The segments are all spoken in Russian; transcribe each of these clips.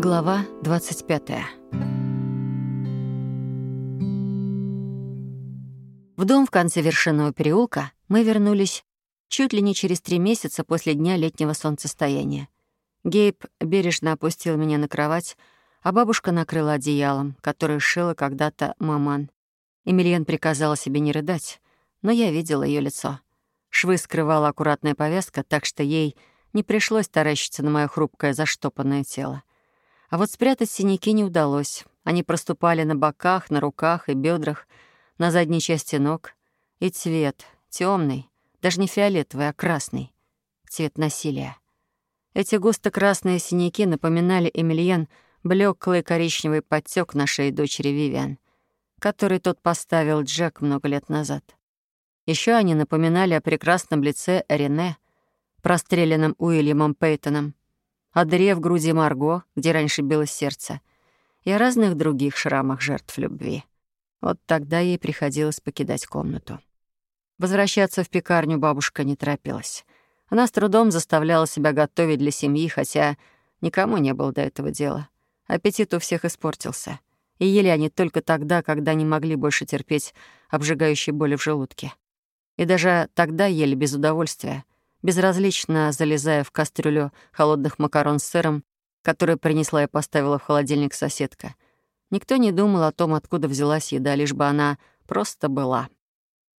Глава 25. В дом в конце вершинного переулка мы вернулись чуть ли не через три месяца после дня летнего солнцестояния. Гейб бережно опустил меня на кровать, а бабушка накрыла одеялом, которое шила когда-то маман. Эмильен приказала себе не рыдать, но я видела ее лицо. Швы скрывала аккуратная повязка, так что ей не пришлось таращиться на мое хрупкое заштопанное тело. А вот спрятать синяки не удалось. Они проступали на боках, на руках и бедрах, на задней части ног. И цвет темный, даже не фиолетовый, а красный. Цвет насилия. Эти густо-красные синяки напоминали Эмильен блеклый коричневый подтек на шее дочери Вивиан, который тот поставил Джек много лет назад. Еще они напоминали о прекрасном лице Рене, простреленном Уильямом Пейтоном, о дыре в груди Марго, где раньше билось сердце, и о разных других шрамах жертв любви. Вот тогда ей приходилось покидать комнату. Возвращаться в пекарню бабушка не торопилась. Она с трудом заставляла себя готовить для семьи, хотя никому не было до этого дела. Аппетит у всех испортился. И ели они только тогда, когда не могли больше терпеть обжигающей боли в желудке. И даже тогда ели без удовольствия, безразлично залезая в кастрюлю холодных макарон с сыром, которые принесла и поставила в холодильник соседка. Никто не думал о том, откуда взялась еда, лишь бы она просто была.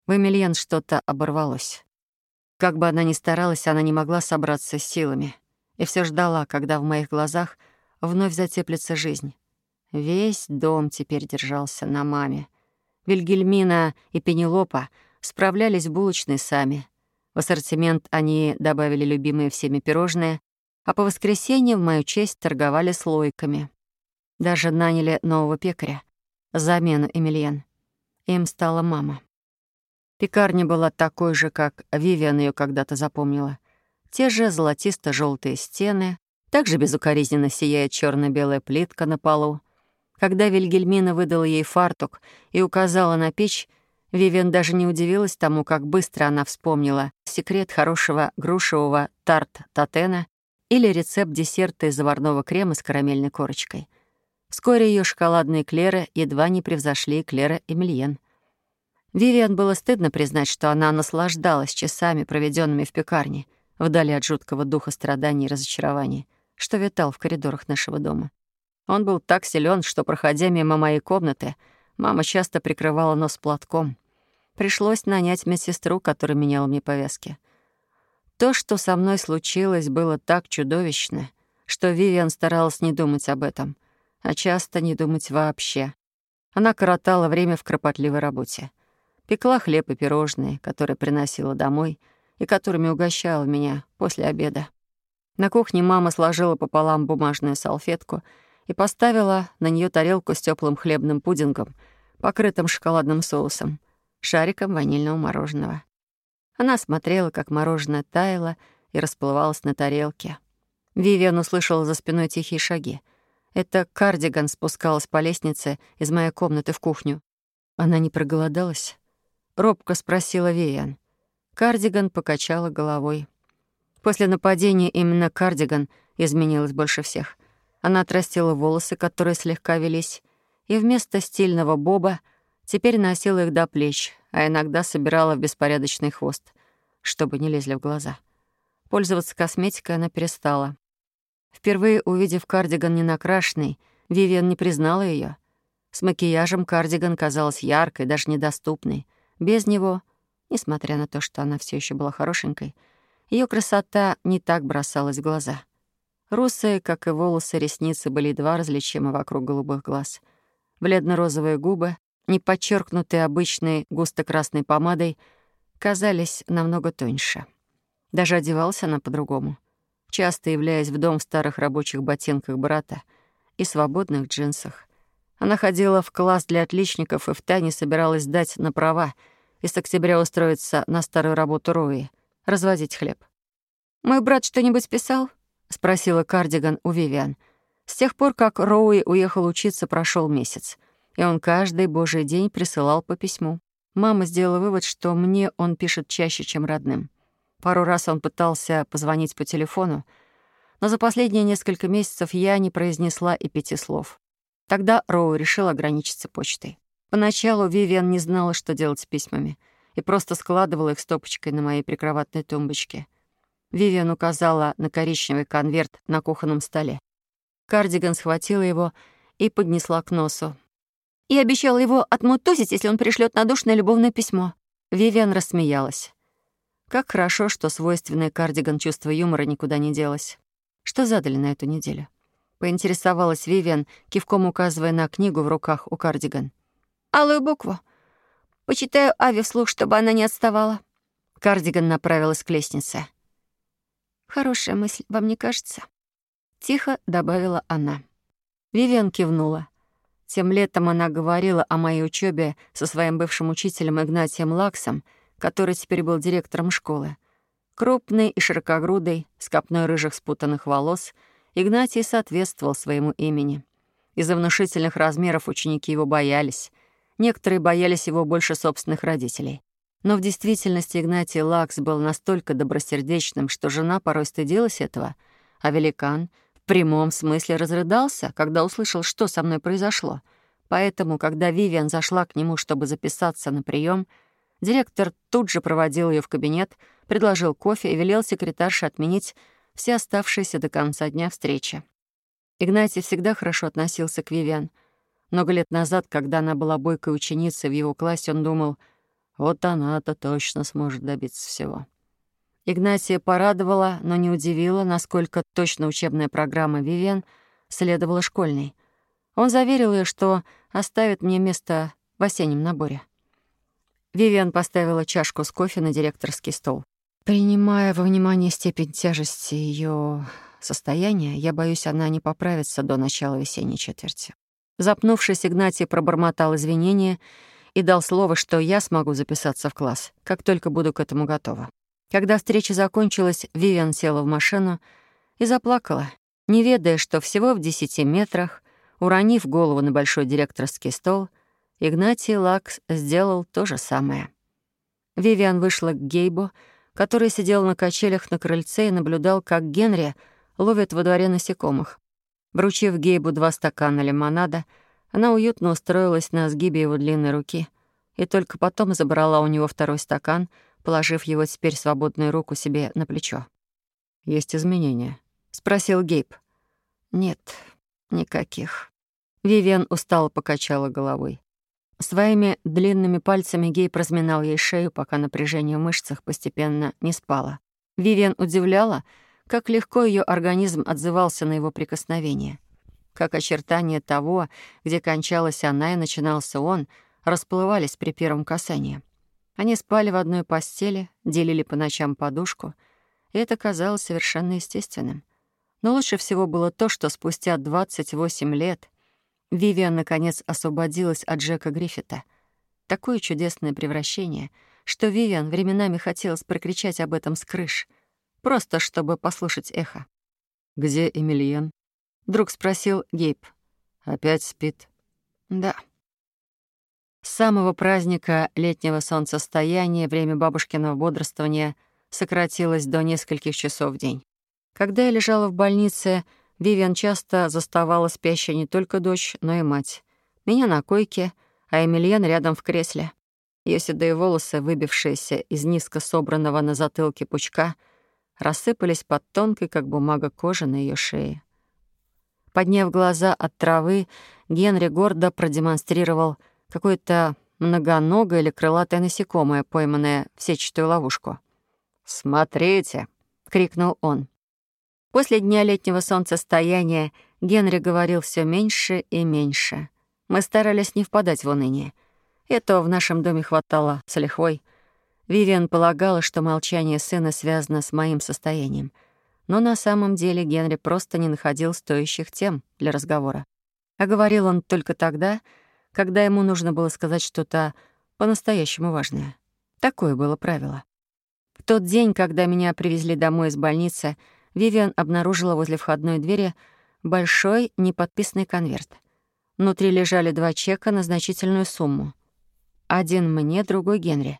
В Эмильен что-то оборвалось. Как бы она ни старалась, она не могла собраться с силами. И все ждала, когда в моих глазах вновь затеплится жизнь. Весь дом теперь держался на маме. Вильгельмина и Пенелопа справлялись булочной сами — в ассортимент они добавили любимые всеми пирожные, а по воскресеньям в мою честь торговали слойками. Даже наняли нового пекаря, замену Эмильен. Им стала мама. Пекарня была такой же, как Вивиан ее когда-то запомнила. Те же золотисто желтые стены, также безукоризненно сияет черно белая плитка на полу. Когда Вильгельмина выдала ей фартук и указала на печь, Вивен даже не удивилась тому, как быстро она вспомнила секрет хорошего грушевого тарт-татена или рецепт десерта из заварного крема с карамельной корочкой. Вскоре ее шоколадные клеры едва не превзошли клера Эмильен. Вивиан было стыдно признать, что она наслаждалась часами, проведенными в пекарне, вдали от жуткого духа страданий и разочарований, что витал в коридорах нашего дома. Он был так силен, что, проходя мимо моей комнаты, Мама часто прикрывала нос платком. Пришлось нанять медсестру, которая меняла мне повязки. То, что со мной случилось, было так чудовищно, что Вивиан старалась не думать об этом, а часто не думать вообще. Она коротала время в кропотливой работе. Пекла хлеб и пирожные, которые приносила домой и которыми угощала меня после обеда. На кухне мама сложила пополам бумажную салфетку — и поставила на нее тарелку с теплым хлебным пудингом, покрытым шоколадным соусом, шариком ванильного мороженого. Она смотрела, как мороженое таяло и расплывалось на тарелке. Вивиан услышала за спиной тихие шаги. Это кардиган спускалась по лестнице из моей комнаты в кухню. Она не проголодалась? Робко спросила Вивиан. Кардиган покачала головой. После нападения именно кардиган изменилась больше всех — она отрастила волосы, которые слегка велись, и вместо стильного боба теперь носила их до плеч, а иногда собирала в беспорядочный хвост, чтобы не лезли в глаза. Пользоваться косметикой она перестала. Впервые увидев кардиган ненакрашенный, Вивиан не признала ее. С макияжем кардиган казалась яркой, даже недоступной. Без него, несмотря на то, что она все еще была хорошенькой, ее красота не так бросалась в глаза. Русые, как и волосы, ресницы были едва различимы вокруг голубых глаз. Бледно-розовые губы, не подчеркнутые обычной густо-красной помадой, казались намного тоньше. Даже одевалась она по-другому, часто являясь в дом в старых рабочих ботинках брата и свободных джинсах. Она ходила в класс для отличников и втайне собиралась сдать на права и с октября устроиться на старую работу Рои — развозить хлеб. «Мой брат что-нибудь писал?» — спросила Кардиган у Вивиан. С тех пор, как Роуи уехал учиться, прошел месяц, и он каждый божий день присылал по письму. Мама сделала вывод, что мне он пишет чаще, чем родным. Пару раз он пытался позвонить по телефону, Но за последние несколько месяцев я не произнесла и пяти слов. Тогда Роу решил ограничиться почтой. Поначалу Вивиан не знала, что делать с письмами, и просто складывала их стопочкой на моей прикроватной тумбочке. Вивиан указала на коричневый конверт на кухонном столе. Кардиган схватила его и поднесла к носу. «И обещала его отмутузить, если он пришлет надушное любовное письмо». Вивиан рассмеялась. Как хорошо, что свойственное кардиган чувство юмора никуда не делось. Что задали на эту неделю? Поинтересовалась Вивиан, кивком указывая на книгу в руках у кардиган. «Алую букву. Почитаю Ави вслух, чтобы она не отставала». Кардиган направилась к лестнице. «Хорошая мысль, вам не кажется?» Тихо добавила она. Вивиан кивнула. Тем летом она говорила о моей учебе со своим бывшим учителем Игнатием Лаксом — который теперь был директором школы. Крупный и широкогрудый, с копной рыжих спутанных волос, Игнатий соответствовал своему имени. Из-за внушительных размеров ученики его боялись. Некоторые боялись его больше собственных родителей. Но в действительности Игнатий Лакс был настолько добросердечным, что жена порой стыдилась этого, а великан в прямом смысле разрыдался, когда услышал, что со мной произошло. Поэтому, когда Вивиан зашла к нему, чтобы записаться на прием, Директор тут же проводил ее в кабинет, предложил кофе и велел секретарше отменить все оставшиеся до конца дня встречи. Игнатий всегда хорошо относился к Вивиан. Много лет назад, когда она была бойкой ученицей в его классе, он думал, вот она-то точно сможет добиться всего. Игнатия порадовала, но не удивила, насколько точно учебная программа Вивиан следовала школьной. Он заверил ее, что оставит мне место в осеннем наборе. Вивиан поставила чашку с кофе на директорский стол. Принимая во внимание степень тяжести ее состояния, я боюсь, она не поправится до начала весенней четверти. Запнувшись, Игнатий пробормотал извинения и дал слово, что я смогу записаться в класс, как только буду к этому готова. Когда встреча закончилась, Вивиан села в машину и заплакала, не ведая, что всего в десяти метрах, уронив голову на большой директорский стол, Игнатий Лакс сделал то же самое. Вивиан вышла к Гейбу, который сидел на качелях на крыльце и наблюдал, как Генри ловит во дворе насекомых. Вручив Гейбу два стакана лимонада, она уютно устроилась на сгибе его длинной руки и только потом забрала у него второй стакан, положив его теперь свободную руку себе на плечо. «Есть изменения?» — спросил Гейб. «Нет, никаких». Вивиан устало покачала головой. Своими длинными пальцами Гейб разминал ей шею, пока напряжение в мышцах постепенно не спало. Вивиан удивляла, как легко ее организм отзывался на его прикосновение. Как очертания того, где кончалась она и начинался он, расплывались при первом касании. Они спали в одной постели, делили по ночам подушку, и это казалось совершенно естественным. Но лучше всего было то, что спустя 28 лет — Вивиан, наконец, освободилась от Джека Гриффита. Такое чудесное превращение, что Вивиан временами хотелось прокричать об этом с крыш, просто чтобы послушать эхо. «Где Эмильен?» — вдруг спросил Гейб. «Опять спит?» «Да». С самого праздника летнего солнцестояния время бабушкиного бодрствования сократилось до нескольких часов в день. Когда я лежала в больнице, Вивиан часто заставала спящая не только дочь, но и мать. Меня на койке, а Эмильен рядом в кресле. Ее седые волосы, выбившиеся из низко собранного на затылке пучка, рассыпались под тонкой, как бумага, кожи на ее шее. Подняв глаза от травы, Генри гордо продемонстрировал какое-то многоногое или крылатое насекомое, пойманное в сетчатую ловушку. «Смотрите!» — крикнул он. После дня летнего солнцестояния Генри говорил все меньше и меньше. Мы старались не впадать в уныние. Этого в нашем доме хватало с лихвой. Вивиан полагала, что молчание сына связано с моим состоянием. Но на самом деле Генри просто не находил стоящих тем для разговора. А говорил он только тогда, когда ему нужно было сказать что-то по-настоящему важное. Такое было правило. В тот день, когда меня привезли домой из больницы, Вивиан обнаружила возле входной двери большой неподписанный конверт. Внутри лежали два чека на значительную сумму. Один мне, другой Генри.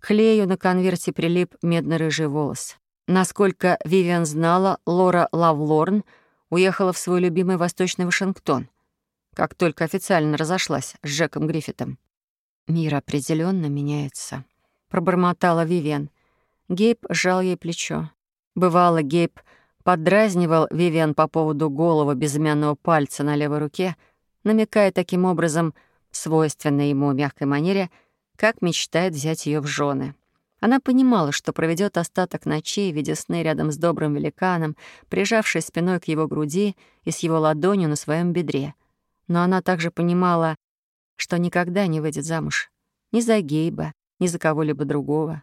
К клею на конверте прилип медно-рыжий волос. Насколько Вивиан знала, Лора Лавлорн уехала в свой любимый Восточный Вашингтон, как только официально разошлась с Джеком Гриффитом. «Мир определенно меняется», — пробормотала Вивиан. Гейб сжал ей плечо. Бывало, Гейб поддразнивал Вивиан по поводу голого безымянного пальца на левой руке, намекая таким образом, свойственной ему мягкой манере, как мечтает взять ее в жены. Она понимала, что проведет остаток ночей, видя сны рядом с добрым великаном, прижавшись спиной к его груди и с его ладонью на своем бедре. Но она также понимала, что никогда не выйдет замуж. Ни за Гейба, ни за кого-либо другого.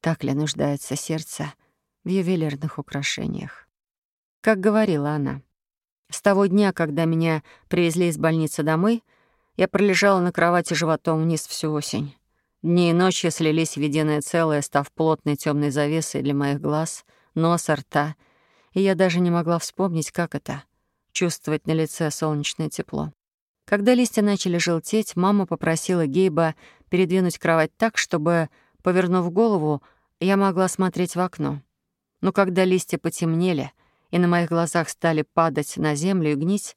Так ли нуждается сердце в ювелирных украшениях? Как говорила она. С того дня, когда меня привезли из больницы домой, я пролежала на кровати животом вниз всю осень. Дни и ночи слились в единое целое, став плотной темной завесой для моих глаз, носа, рта, и я даже не могла вспомнить, как это — чувствовать на лице солнечное тепло. Когда листья начали желтеть, мама попросила Гейба передвинуть кровать так, чтобы, повернув голову, я могла смотреть в окно. Но когда листья потемнели и на моих глазах стали падать на землю и гнить,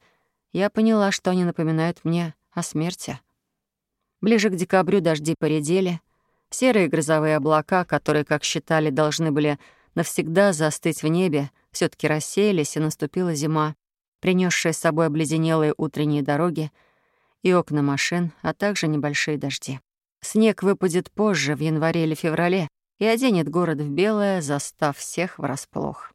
я поняла, что они напоминают мне о смерти. Ближе к декабрю дожди поредели. Серые грозовые облака, которые, как считали, должны были навсегда застыть в небе, все таки рассеялись, и наступила зима, принесшая с собой обледенелые утренние дороги и окна машин, а также небольшие дожди. Снег выпадет позже, в январе или феврале, и оденет город в белое, застав всех врасплох.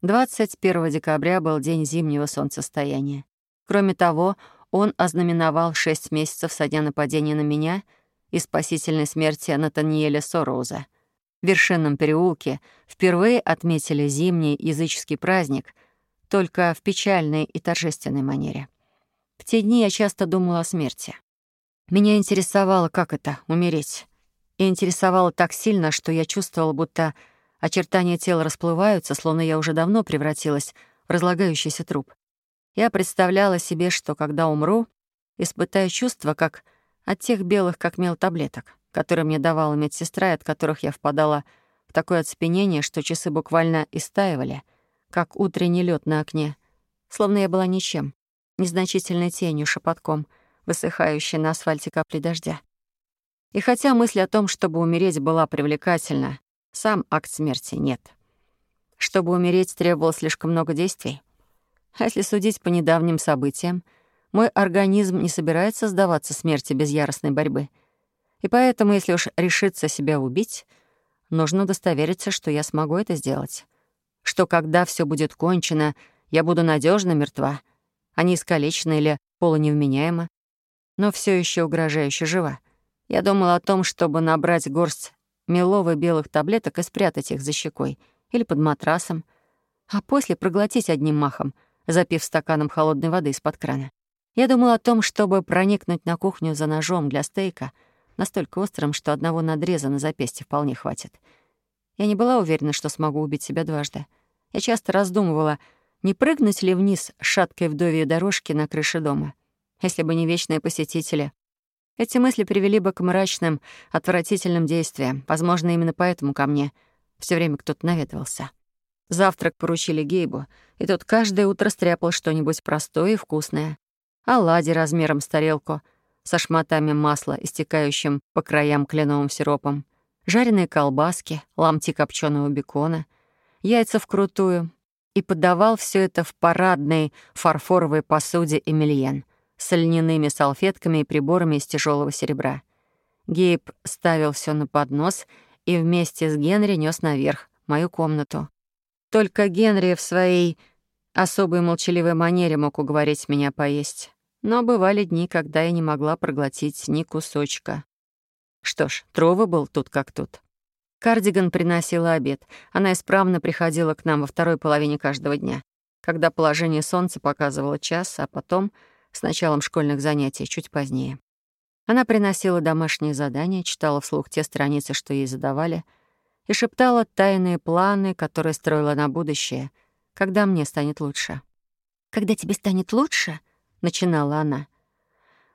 21 декабря был день зимнего солнцестояния. Кроме того, он ознаменовал шесть месяцев со дня нападения на меня и спасительной смерти Натаниэля Сороуза. В Вершинном переулке впервые отметили зимний языческий праздник, только в печальной и торжественной манере. В те дни я часто думала о смерти. Меня интересовало, как это — умереть. И интересовало так сильно, что я чувствовала, будто очертания тела расплываются, словно я уже давно превратилась в разлагающийся труп. Я представляла себе, что когда умру, испытаю чувства, как от тех белых, как мел таблеток, которые мне давала медсестра, и от которых я впадала в такое оцепенение, что часы буквально истаивали, как утренний лед на окне, словно я была ничем, незначительной тенью, шепотком, высыхающей на асфальте капли дождя. И хотя мысль о том, чтобы умереть, была привлекательна, сам акт смерти нет. Чтобы умереть, требовалось слишком много действий. А если судить по недавним событиям, мой организм не собирается сдаваться смерти без яростной борьбы. И поэтому, если уж решиться себя убить, нужно удостовериться, что я смогу это сделать. Что когда все будет кончено, я буду надежно мертва, а не искалечена или полуневменяема, но все еще угрожающе жива. Я думала о том, чтобы набрать горсть меловых белых таблеток и спрятать их за щекой или под матрасом, а после проглотить одним махом — запив стаканом холодной воды из-под крана. Я думала о том, чтобы проникнуть на кухню за ножом для стейка, настолько острым, что одного надреза на запястье вполне хватит. Я не была уверена, что смогу убить себя дважды. Я часто раздумывала, не прыгнуть ли вниз шаткой вдовьей дорожки на крыше дома, если бы не вечные посетители. Эти мысли привели бы к мрачным, отвратительным действиям. Возможно, именно поэтому ко мне все время кто-то наведывался. Завтрак поручили Гейбу, и тот каждое утро стряпал что-нибудь простое и вкусное. Оладьи размером с тарелку, со шматами масла, истекающим по краям кленовым сиропом, жареные колбаски, ломти копченого бекона, яйца вкрутую. И подавал все это в парадной фарфоровой посуде Эмильен с льняными салфетками и приборами из тяжелого серебра. Гейб ставил все на поднос и вместе с Генри нес наверх, мою комнату. Только Генри в своей особой молчаливой манере мог уговорить меня поесть. Но бывали дни, когда я не могла проглотить ни кусочка. Что ж, Трова был тут как тут. Кардиган приносила обед. Она исправно приходила к нам во второй половине каждого дня, когда положение солнца показывало час, а потом, с началом школьных занятий, чуть позднее. Она приносила домашние задания, читала вслух те страницы, что ей задавали — и шептала тайные планы, которые строила на будущее, когда мне станет лучше. «Когда тебе станет лучше?» — начинала она.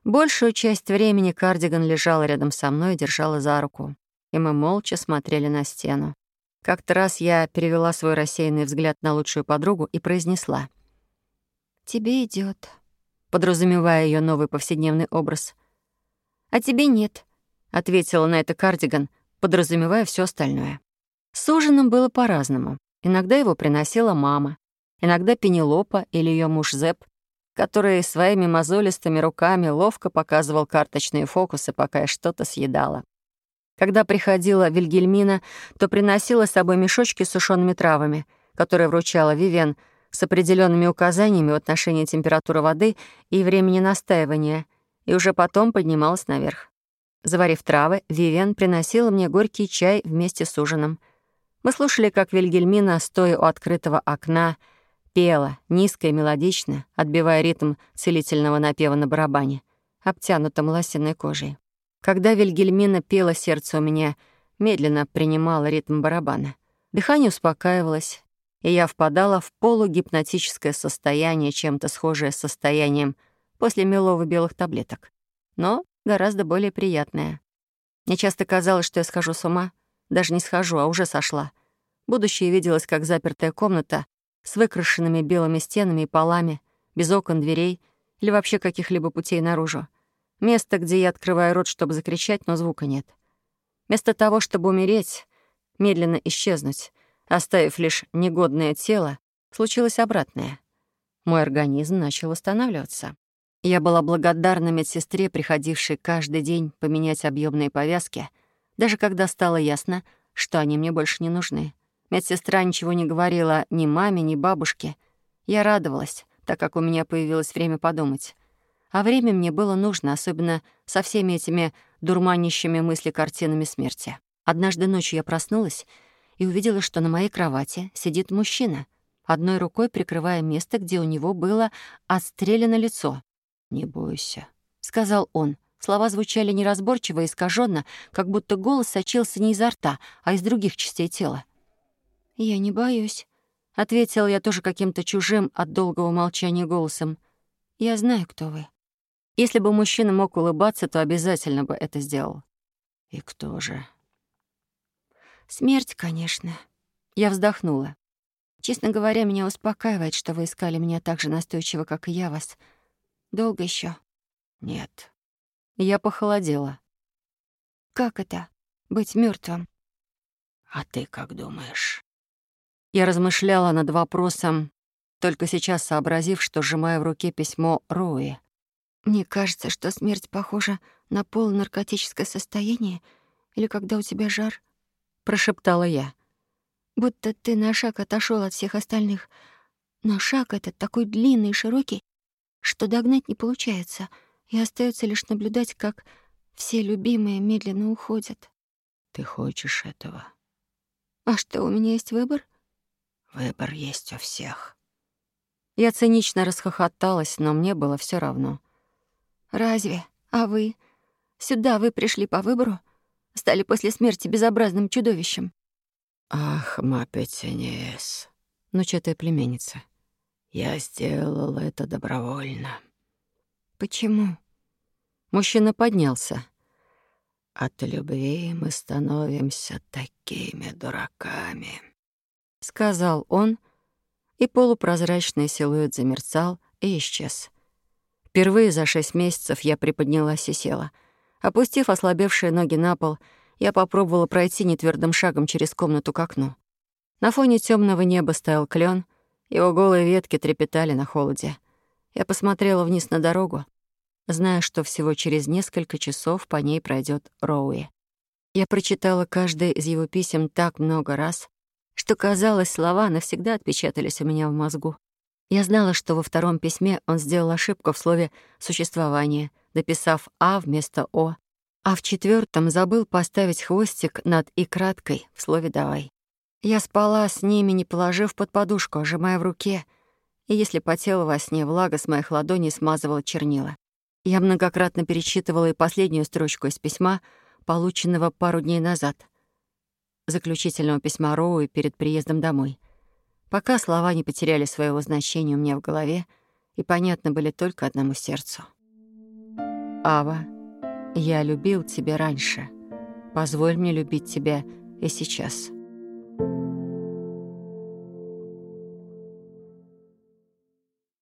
Большую часть времени кардиган лежала рядом со мной и держала за руку, и мы молча смотрели на стену. Как-то раз я перевела свой рассеянный взгляд на лучшую подругу и произнесла. «Тебе идет, подразумевая ее новый повседневный образ. «А тебе нет», — ответила на это кардиган, подразумевая все остальное. С ужином было по-разному. Иногда его приносила мама, иногда Пенелопа или ее муж Зэп, который своими мозолистыми руками ловко показывал карточные фокусы, пока я что-то съедала. Когда приходила Вильгельмина, то приносила с собой мешочки с сушеными травами, которые вручала Вивен с определенными указаниями в отношении температуры воды и времени настаивания, и уже потом поднималась наверх. Заварив травы, Вивен приносила мне горький чай вместе с ужином. Мы слушали, как Вильгельмина, стоя у открытого окна, пела, низко и мелодично, отбивая ритм целительного напева на барабане, обтянутом лосиной кожей. Когда Вильгельмина пела, сердце у меня медленно принимало ритм барабана. Дыхание успокаивалось, и я впадала в полугипнотическое состояние, чем-то схожее с состоянием после мелово-белых таблеток. Но гораздо более приятное. Мне часто казалось, что я схожу с ума. Даже не схожу, а уже сошла. Будущее виделось как запертая комната с выкрашенными белыми стенами и полами, без окон, дверей или вообще каких-либо путей наружу. Место, где я открываю рот, чтобы закричать, но звука нет. Вместо того, чтобы умереть, медленно исчезнуть, оставив лишь негодное тело, случилось обратное. Мой организм начал восстанавливаться. Я была благодарна медсестре, приходившей каждый день поменять объемные повязки, даже когда стало ясно, что они мне больше не нужны. Медсестра ничего не говорила ни маме, ни бабушке. Я радовалась, так как у меня появилось время подумать. А время мне было нужно, особенно со всеми этими дурманящими мысли картинами смерти. Однажды ночью я проснулась и увидела, что на моей кровати сидит мужчина, одной рукой прикрывая место, где у него было отстрелено лицо. «Не бойся», — сказал он. Слова звучали неразборчиво и искаженно, как будто голос сочился не изо рта, а из других частей тела. «Я не боюсь», — ответила я тоже каким-то чужим от долгого молчания голосом. «Я знаю, кто вы». Если бы мужчина мог улыбаться, то обязательно бы это сделал. И кто же? Смерть, конечно. Я вздохнула. Честно говоря, меня успокаивает, что вы искали меня так же настойчиво, как и я вас. Долго еще? Нет. Я похолодела. Как это — быть мертвым? А ты как думаешь? Я размышляла над вопросом, только сейчас сообразив, что сжимаю в руке письмо Рои. Мне кажется, что смерть похожа на полунаркотическое состояние или когда у тебя жар, прошептала я. Будто ты на шаг отошел от всех остальных. Но шаг этот такой длинный и широкий, что догнать не получается, и остается лишь наблюдать, как все любимые медленно уходят. Ты хочешь этого? А что, у меня есть выбор? Выбор есть у всех. Я цинично расхохоталась, но мне было все равно. «Разве? А вы? Сюда вы пришли по выбору? Стали после смерти безобразным чудовищем?» «Ах, Мапетинес, внучатая племянница, я сделал это добровольно». «Почему?» Мужчина поднялся. «От любви мы становимся такими дураками», — сказал он, и полупрозрачный силуэт замерцал и исчез. Впервые за шесть месяцев я приподнялась и села. Опустив ослабевшие ноги на пол, я попробовала пройти нетвердым шагом через комнату к окну. На фоне темного неба стоял клен, его голые ветки трепетали на холоде. Я посмотрела вниз на дорогу, зная, что всего через несколько часов по ней пройдет Роуи. Я прочитала каждое из его писем так много раз, что, казалось, слова навсегда отпечатались у меня в мозгу. Я знала, что во втором письме он сделал ошибку в слове «существование», дописав «а» вместо «о», а в четвертом забыл поставить хвостик над «и» краткой в слове «давай». Я спала с ними, не положив под подушку, а сжимая в руке, и если потела во сне, влага с моих ладоней смазывала чернила. Я многократно перечитывала и последнюю строчку из письма, полученного пару дней назад, заключительного письма Роуи перед приездом домой — пока слова не потеряли своего значения у меня в голове и понятны были только одному сердцу. «Ава, я любил тебя раньше. Позволь мне любить тебя и сейчас».